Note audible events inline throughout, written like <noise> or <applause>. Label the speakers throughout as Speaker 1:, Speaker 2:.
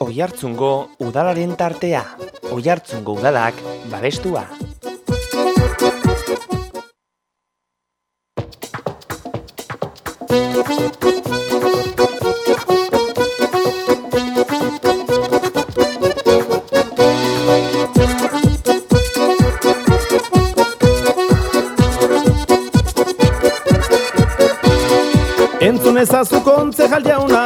Speaker 1: Oihartzungo udalaren tartea. Oihartzungo udalak babestua.
Speaker 2: Entzun ezazu kontzejal jauna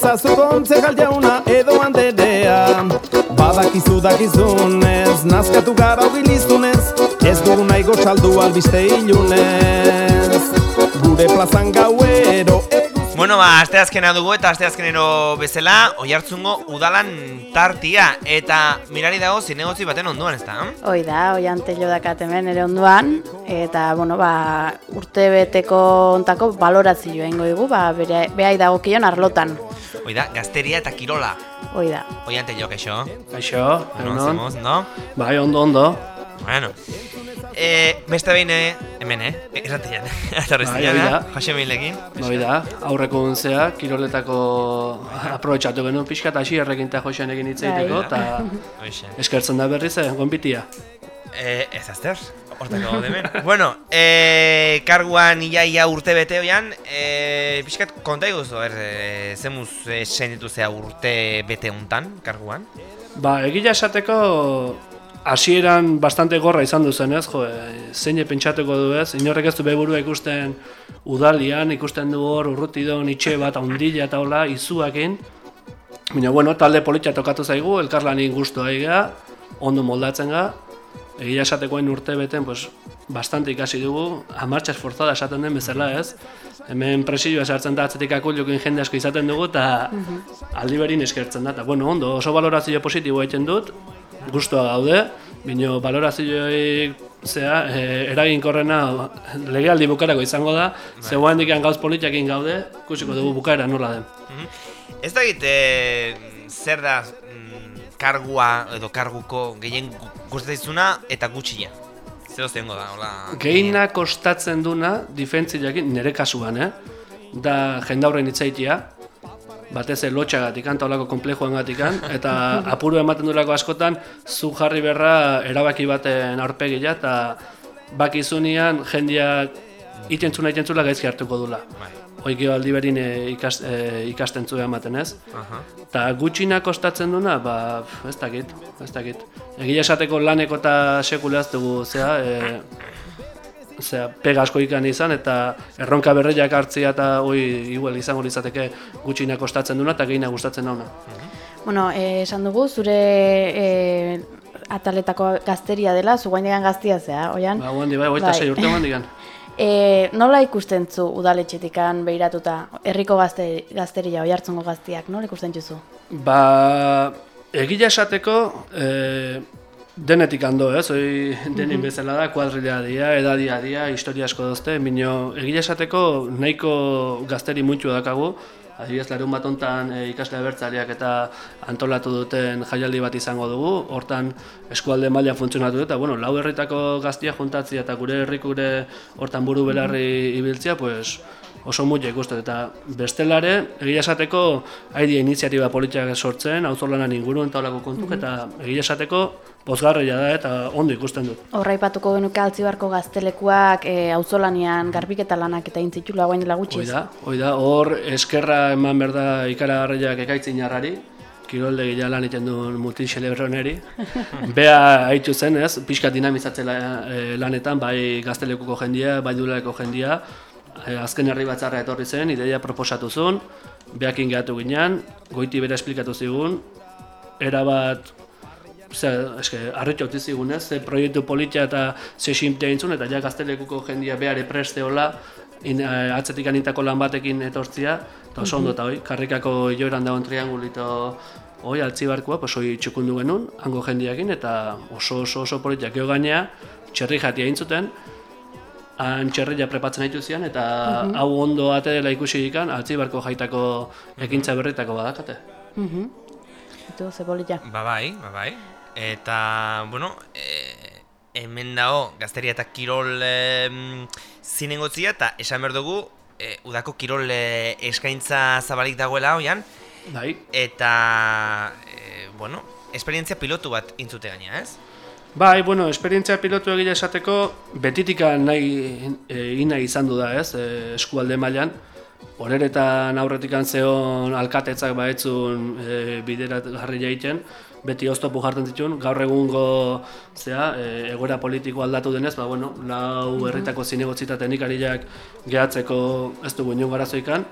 Speaker 2: ezazu kontzejal jauna edo handerea. Badakizu dakizunez, nazkatu gara bilizunez Ez dugu nahi gotxaldu albiste ilunez. Gure plazan gauero
Speaker 1: Bueno, ba, asteazkena dugu eta asteazkenero bezala Oihartzungo udalan tartia Eta mirari dago zinegotzi baten onduan, ez da?
Speaker 3: Hoi da, hoi antello dakat hemen ere onduan, eta, bueno, ba, urte beteko ontako balorazio egingo dugu, ba, bere, behai dagokion arlotan.
Speaker 1: Hoi da, gazteria eta kirola
Speaker 3: Hoi da.
Speaker 1: Hoi antello, kaixo?
Speaker 4: Kaixo,
Speaker 1: Bueno, zemoz, no?
Speaker 4: Bai, ondo, ondo.
Speaker 1: Bueno, e, beste behin eh, hemen, eh? Erratian, <laughs>
Speaker 4: Bai, da.
Speaker 1: eh? Jose Milekin.
Speaker 4: Bai da, aurreko unzea, kiroletako <laughs> aprobetxatu genuen pixka eta asierrekin eta joxean egin hitz egiteko,
Speaker 3: Bai.
Speaker 4: eta <laughs> eskertzen da berriz, eh, gonbitia.
Speaker 1: E, ez azter, hortako demen. bueno, e, karguan ia ia urte bete hoian, e, pixkat konta iguzu, er, e, zemuz e, senditu zea urte bete hontan, karguan?
Speaker 4: Ba, egila esateko hasieran bastante gorra izan duzen, ez, jo, e, zein pentsatuko du ez, inorrek ez du beburua ikusten udalian, ikusten du hor urrutidon itxe bat ondila eta hola, izuakin. Baina, bueno, talde politia tokatu zaigu, elkarlanin guztua egia, ondo moldatzen ga, egia esatekoen urte beten, pues, bastante ikasi dugu, amartxa esforzada esaten den bezala ez, hemen presioa sartzen da atzetik akuliokin jende asko izaten dugu, eta aldi berin eskertzen da, eta bueno, ondo, oso balorazio positibo egiten dut, gustua gaude, bino balorazioik zea, e, eraginkorrena legealdi bukarako izango da, zegoen dikan gauz politiakin gaude, ikusiko dugu bukaera nola den.
Speaker 1: Ez da e, zer da mm, kargua edo karguko gehien gu- gustatzen eta gutxia. Zer zengo da, hola...
Speaker 4: Gehiena kostatzen duna, difentziakin, nire kasuan, eh? da jendaurren itzaitia, batez ere lotxagatik, eta <laughs> olako komplejoan eta apuru ematen durako askotan, zu jarri berra erabaki baten aurpegia, eta bakizunean jendiak itentzuna itentzula gaizki hartuko dula.
Speaker 1: Bai.
Speaker 4: Oikio aldi berin e, ikas, e, ikasten zuen ematen ez. Eta gutxina kostatzen duna, ba, ez dakit, ez dakit. Egia esateko laneko eta sekula ez dugu, zea, e, zea, pega asko ikan izan, eta erronka berreiak hartzia eta hoi igual izango litzateke gutxina kostatzen duna eta gehiena gustatzen dauna.
Speaker 3: Bueno, eh, esan dugu, zure eh, ataletako gazteria dela, zu guaindegan gaztia zea, oian?
Speaker 4: Ba, guandi, bai, hogeita
Speaker 3: Bai.
Speaker 4: urte guandigan. <laughs>
Speaker 3: E, nola ikusten zu udaletxetikan behiratuta, herriko gazte, gazteria, oihartzungo gaztiak, nola ikusten duzu?
Speaker 4: Ba, egia esateko, e, denetik ando, ez, hoi denin bezala da, kuadrilla dia, edadia dia, historia asko dozte, bino, egia esateko nahiko gazteri muntxu dakagu, adibidez, larun bat hontan e, ikasle abertzaleak eta antolatu duten jaialdi bat izango dugu, hortan eskualde maila funtzionatu eta bueno, lau herritako gaztia juntatzia eta gure herrik gure hortan buru belarri ibiltzia, pues, oso mutia ikusten eta bestelare egia esateko haidi iniziatiba politiak sortzen auzolanan inguruen eta holako kontuk eta egia esateko pozgarria da eta ondo ikusten dut.
Speaker 3: Horra ipatuko genuke altzibarko gaztelekuak e, auzolanian garbiketa lanak eta intzitxula guain dela gutxi.
Speaker 4: Hoi da, hoi da, hor eskerra eman behar da ikaragarriak ekaitzin jarrari, kirolde gila lan egiten duen multixelebroneri. <laughs> Bea haitu zen, ez, pixka dinamizatzen la- eh, lanetan, bai gaztelekuko jendia, bai duleko jendia, azken herri batzarra etorri zen, ideia proposatu zuen, beakin gehatu ginean, goiti bera esplikatu zigun, erabat Osea, eske, harritu utzi zigun, ez? Ze proiektu politia eta ze simtea intzun, eta ja gaztelekuko jendia behare preste hola, in, eh, atzetik anintako lan batekin etortzia, eta oso ondo eta hoi, karrikako joeran dagoen triangulito hoi altzibarkoa, pues hoi txukundu genuen, hango jendiakin, eta oso oso oso politia geo gainea, txerri jatia intzuten, han txerria prepatzen haitu zian, eta hau ondo ate dela ikusi ikan, altzibarko jaitako ekintza berritako badakate.
Speaker 3: Mhm. Itu, ze polita.
Speaker 1: Ba bai, ba bai. Eta, bueno, e, hemen dago gazteria eta kirol e, zinengotzia eta esan behar dugu e, udako kirol e, eskaintza zabalik dagoela hoian
Speaker 4: Bai,
Speaker 1: eta, e, bueno, esperientzia pilotu bat intzute gaina, ez?
Speaker 4: Bai, bueno, esperientzia pilotu egia esateko betitika nahi e, ina izan du da, ez, e, eskualde mailan. Horeretan aurretik zeon alkatetzak baetzun e, biderat jarri jaiten, beti oztopu jartzen zituen, gaur egungo zea, e, egoera politiko aldatu denez, ba, bueno, lau herritako zinegotzi eta teknikariak gehatzeko ez dugu inoen garazoikan.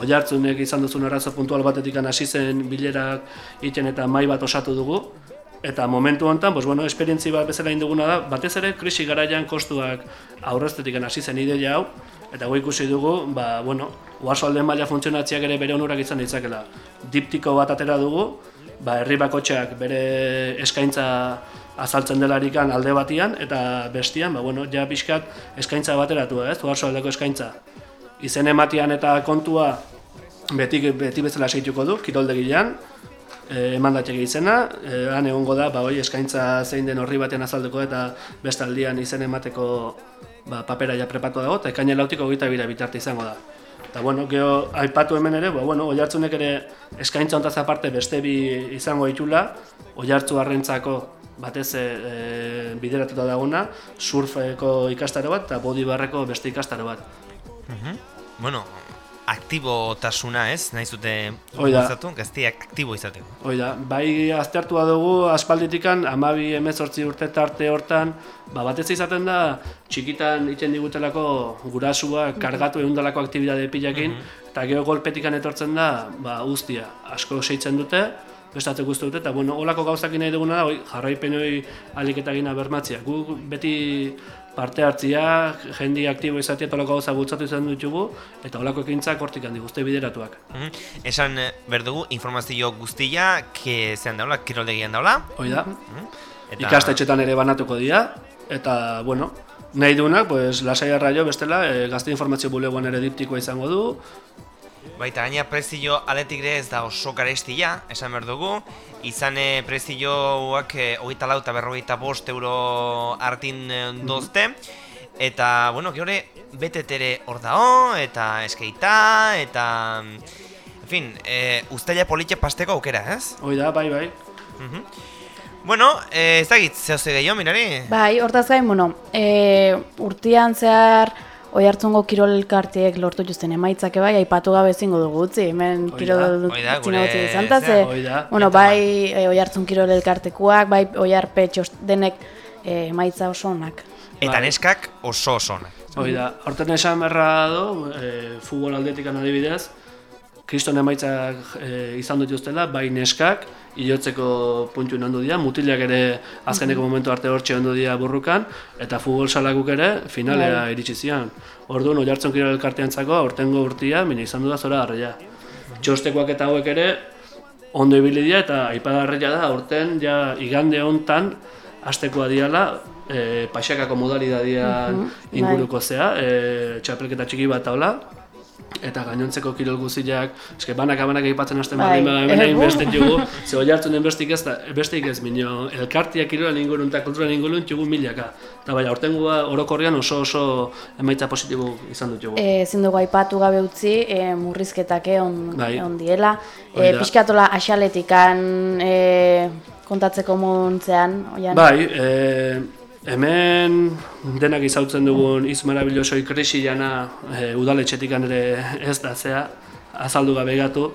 Speaker 4: Oiartzunek izan duzun arazo puntual batetik hasi zen bilerak iten eta mai bat osatu dugu. Eta momentu honetan, pues, bueno, esperientzi bat bezala induguna da, batez ere krisi garaian kostuak aurreztetik hasi zen ideia hau, eta goi ikusi dugu, ba, bueno, alde maila funtzionatziak ere bere onurak izan ditzakela. Diptiko bat atera dugu, ba, herri bakotxeak bere eskaintza azaltzen delarikan alde batian, eta bestian, ba, bueno, ja pixkat eskaintza bateratu, ez, aldeko eskaintza. Izen ematian eta kontua beti, beti bezala segituko du, kiroldegilean, e, emandatxek izena, e, han egongo da, ba, oi, eskaintza zein den horri batean azaldeko eta bestaldian izen emateko ba, papera ja prepatu dago, eta ekaine lautiko gita bira bitarte izango da. Eta, bueno, geho, aipatu hemen ere, ba, bueno, oi ere eskaintza ontaz aparte beste bi izango ditula, oi hartzu harrentzako batez e, bideratuta daguna, surfeko ikastaro bat eta body barreko beste ikastaro bat.
Speaker 1: Uh Bueno, aktibotasuna, ez? Nahi zute
Speaker 4: guztatu,
Speaker 1: gaztiak aktibo izateko.
Speaker 4: Hoi da, bai aztertua dugu aspalditikan, amabi emezortzi urte tarte hortan, ba, batez izaten da, txikitan iten digutelako gurasua kargatu eundalako aktibidade pilakin, mhm. eta geho golpetikan etortzen da, ba, guztia, asko seitzen dute, bestatzen guztu dute, eta bueno, olako gauzakin nahi duguna da, jarraipen hori aliketagina bermatzia. Gu beti parte hartzia, jendi aktibo izatea tolako gauza bultzatu izan ditugu, eta holako ekintzak hortik handi guzti bideratuak.
Speaker 1: Mm Esan eh, berdugu, informazio guztia, ke zean daula, kiroldegian daula?
Speaker 4: Hoi da. Mm eta... Ikastetxetan ere banatuko dira, eta, bueno, nahi duenak, pues, lasai arraio bestela, e, gazte informazio bulegoan ere diptikoa izango du,
Speaker 1: Baita, gaina prezio aletik ez da oso garestia, esan behar dugu. Izan prezioak e, hogeita lau eta berrogeita bost euro hartin e, dozte. Eta, bueno, gero betetere hor dao, eta eskeita, eta... En fin, e, ustaila politia pasteko aukera, ez?
Speaker 4: Hoi da, bai, bai.
Speaker 1: Uh Bueno, e, ez dakit, zehose gehiago, mirari?
Speaker 3: Bai, hortaz gain, bueno, e, urtian zehar Oi hartzungo kirol elkartiek lortu juzten emaitzak bai, aipatu gabe ezingo dugu utzi, hemen kirol txina gutzi izan, ze, bueno, bai, e, oi hartzun kirol elkartekuak, bai, oi harpe denek e, emaitza oso onak.
Speaker 1: Eta bai. neskak oso oso onak.
Speaker 4: Hoi da, horten esan berra do, e, futbol aldetik adibidez, kriston emaitzak e, izan dut bai neskak, iotzeko puntu nandu dira, mutilak ere azkeneko momentu arte hortxe ondu dira burrukan, eta futbol salakuk ere finalea bai. iritsi zian. Orduan, oi hartzen kiro elkartean zako, ortengo urtia, mina izan du da zora harria. Txostekoak eta hauek ere, ondo ibili dira, eta aipagarria da, orten, ja, igande hontan, astekoa diala, e, paixakako modalidadian inguruko zea, e, txapelketa txiki bat taula, eta gainontzeko kirol guziak, eske banak abanak aipatzen hasten bai. hemen <laughs> egin beste jugu, ze hori hartzen den bestik ez, bestik ez minio, elkartia kirolan ingurun eta kulturan ingurun jugu milaka. Eta bai, aurtengoa orokorrian oso oso emaitza positibo izan dut jugu.
Speaker 3: E, ezin dugu aipatu gabe utzi, e, murrizketak egon bai. diela. E, Piskatola asaletikan e, kontatzeko muntzean, oian?
Speaker 4: Bai, e, Hemen denak izautzen dugun iz marabilosoi krisi jana e, udaletxetik ere ez da zea, azaldu gabe gatu.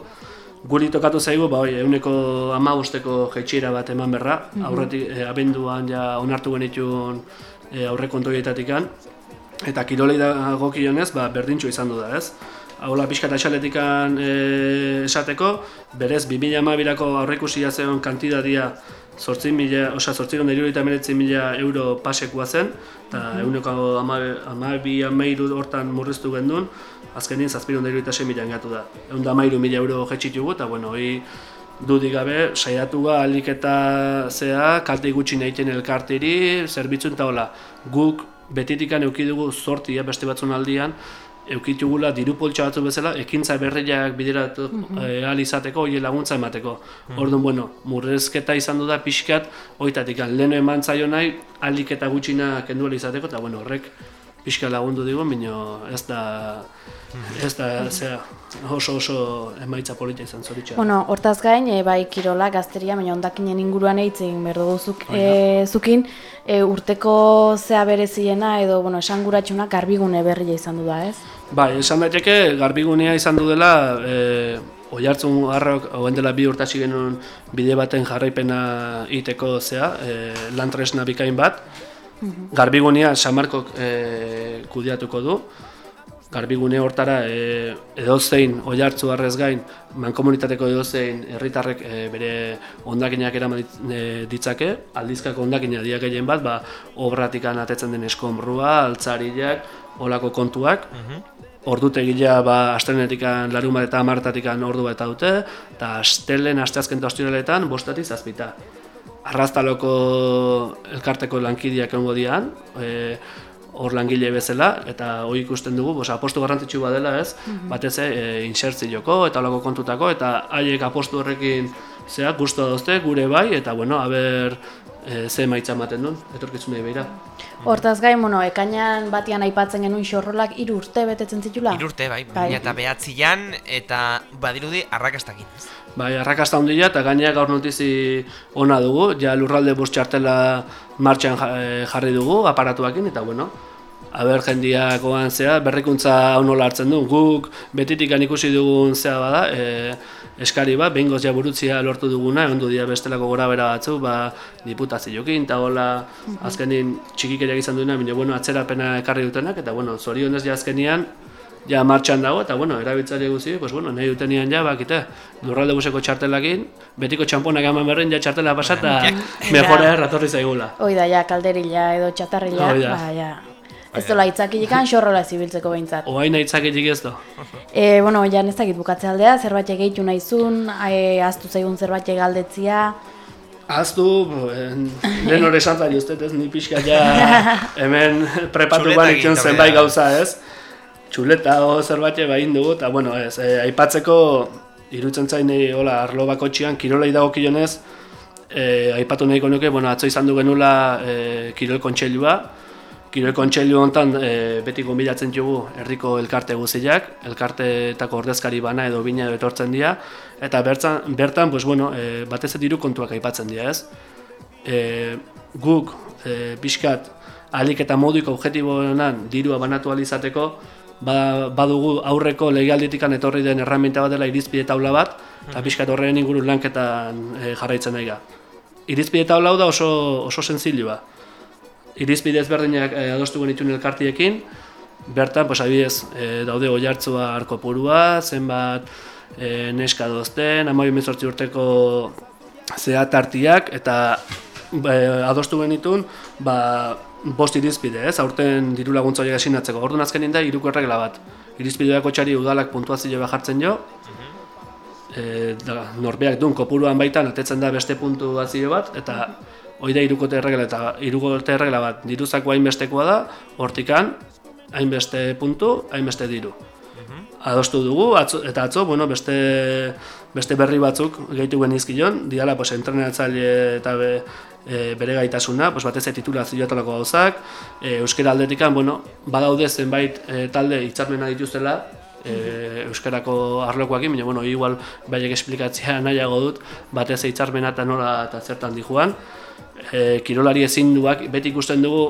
Speaker 4: Guri tokatu zaigu, ba, oi, euneko amagusteko jetxira bat eman berra, mm aurretik e, abenduan ja onartu genitun e, aurre kontoietatik Eta kirolei da ba, berdintxo izan du da, ez? Haula pixka eta esaletikan e, esateko, berez 2000 amabirako aurreikusi jazeon kantidadia sortzi mila, oza, sortzi eta mila euro pasekua zen, eta mm -hmm. eguneko amabi amairu hortan murriztu gendun, azkenin zazpiron eta mila engatu da. Egun da amairu mila euro jetxitu eta bueno, hori dudik gabe, saiatu ga alik eta zea, kalte gutxi nahiten elkartiri, zerbitzun eta hola, guk betitikan eukidugu sortia beste batzun aldian, eukitugula diru poltsa batzu bezala, ekintza berriak bideratu mm -hmm. izateko, hori laguntza emateko. Mm Orduan, bueno, murrezketa izan du da pixkat, horietatik leheno eman zaio nahi, alik eta gutxina kendu izateko, eta bueno, horrek pixka lagundu digu, minio ez da ez da, zera, oso oso emaitza polita izan zoritxea.
Speaker 3: Bueno, hortaz gain, e, bai kirola, gazteria, baina ondakinen inguruan eitzen berdu zuk, e, zukin, e, urteko zea bereziena edo, bueno, esan guratxuna garbigune berria izan du da, ez?
Speaker 4: Bai, esan daiteke garbigunea izan du dela, e, oi hartzun harrok, oen dela bi urtasi genuen bide baten jarraipena iteko zea, e, lantresna bikain bat, mhm. Garbigunea Samarkok e, kudiatuko du, garbigune hortara e, edozein oi hartzu harrez gain, mankomunitateko edozein herritarrek e, bere ondakinak eraman e, ditzake, aldizkako ondakina diak gehien bat, ba, obratikan atetzen den eskombrua, altzariak, olako kontuak, mm Ordutegia ba astrenetikan larun bat eta amartatikan ordu eta dute, eta astelen, asteazken eta ostiraletan, bostatik zazpita. Arraztaloko elkarteko lankidiak egongo dian, e, hor langile bezala eta hori ikusten dugu, bos, apostu garrantzitsu badela ez, mm -hmm. batez e, insertzi joko eta olako kontutako eta haiek apostu horrekin zea gustu dozte gure bai eta bueno, haber e, ze maitza ematen duen, etorkitzunei behira.
Speaker 3: Hortaz gain, bueno, ekainan batian aipatzen genuen xorrolak hiru urte betetzen zitula?
Speaker 1: Hiru urte, bai, bai. eta behatzian eta badirudi arrakastakin.
Speaker 4: Bai, arrakasta handia eta gaineak gaur notizi ona dugu, ja lurralde bost txartela martxan eh, jarri dugu aparatuakin eta bueno, aber jendiakoan zea, berrikuntza hau nola hartzen du, guk betitik ikusi dugun zea bada, e, eskari bat, behingoz burutzia lortu duguna, ondo dira bestelako gora bera batzu, ba, diputaziokin, eta hola, azkenin txikikeriak izan duena, bine, bueno, atzerapena ekarri dutenak, eta bueno, zorionez ja azkenian, ja martxan dago, eta bueno, erabiltzari guzi, pues bueno, nahi dutenian ja, bakite, lurralde buseko txartelakin, betiko txamponak eman berren ja txartela pasata, mejora erratorri zaigula.
Speaker 3: Oida, ja, kalderila edo txatarrila, ba, ja. Ez dola itzakilik xorrola zibiltzeko behintzat.
Speaker 4: Oain itzakilik ez da.
Speaker 3: E, bueno, ja ez dakit bukatze aldea, zerbait egitu nahizun, e, aztu zaigun zerbait egaldetzia.
Speaker 4: Aztu, lehen hori esan zari uste, ez, ni pixka ja hemen prepatu ban ikon zenbait gauza ez. Txuleta o zerbait behin dugu, eta bueno, ez, e, aipatzeko irutzen zain hola, arlo bako txian, kirolei dago kilonez, e, aipatu nahiko nuke, bueno, atzo izan du genula e, kirol kontxelua, Kirol kontseilu honetan e, beti gonbidatzen dugu herriko elkarte guziak, elkarteetako ordezkari bana edo bina edo etortzen dira, eta bertan, bertan pues, bueno, e, batez diru kontuak aipatzen dira, ez? E, guk, e, pixkat, alik eta moduiko objetiboenan dirua banatu alizateko, ba, badugu aurreko legialditikan etorri den erramenta bat dela irizpide taula bat, eta pixkat horren inguru lanketan e, jarraitzen nahi ga. Irizpide taula da oso, oso senzilua irizpide ezberdinak e, adostu genituen elkartiekin, bertan, pues, abidez, e, daude oi hartzua arko purua, zenbat e, neska dozten, amai emezortzi urteko zehatartiak, eta e, adostu genituen, ba, bost irizpide, ez, aurten diru laguntza horiek esinatzeko. Orduan azkenin da, iruko erregla bat. Irizpideak txari udalak puntuazio jartzen jo, e, da, norbeak duen kopuruan baitan, atetzen da beste puntuazio bat, eta hoi da irukote erregela eta irukote erregela bat. Diruzako hainbestekoa da, hortikan hainbeste puntu, hainbeste diru. Mhm. Adostu dugu, atzo, eta atzo, bueno, beste, beste berri batzuk gehitu genizkion, diala pues, entrenatzaile eta be, e, bere gaitasuna, pues, batez titulazio talako gauzak, e, euskara aldetikan, bueno, badaude zenbait e, talde hitzarmena dituztela, e, euskarako arlokoakin, baina bueno, igual baiek esplikatzea nahiago dut, batez hitzarmena eta nola eta zertan joan e, kirolari ezin duak, beti ikusten dugu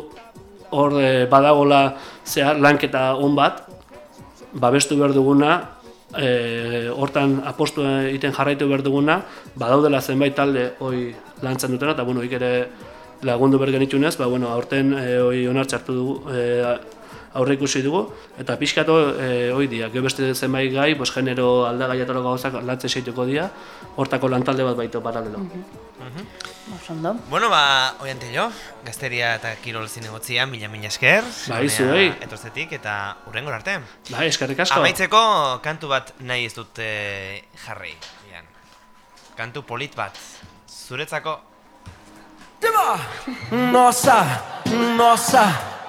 Speaker 4: hor e, badagola zehar lanketa on bat, babestu behar duguna, e, hortan apostu egiten jarraitu behar duguna, badaudela zenbait talde hoi lantzen dutena, eta bueno, ere lagundu behar genitunez, ba, bueno, aurten e, hoi onartxartu dugu, e, aurre ikusi dugu, eta pixkatu e, hoi dia, geho beste zenbait gai, bos, genero aldagai eta gauzak lantzen seituko dia, hortako lantalde bat baito paralelo. Mm
Speaker 3: Osondo.
Speaker 1: Bueno, ba, oiante jo, gazteria eta kirol zinegotzian, mila mila esker.
Speaker 4: Ba, izu, ei.
Speaker 1: Etozetik eta urrengo arte.
Speaker 4: Ba, eskerrik asko.
Speaker 1: Amaitzeko kantu bat nahi ez dut eh, jarri. Ian. Kantu polit bat. Zuretzako.
Speaker 5: Deba! Nossa, nossa,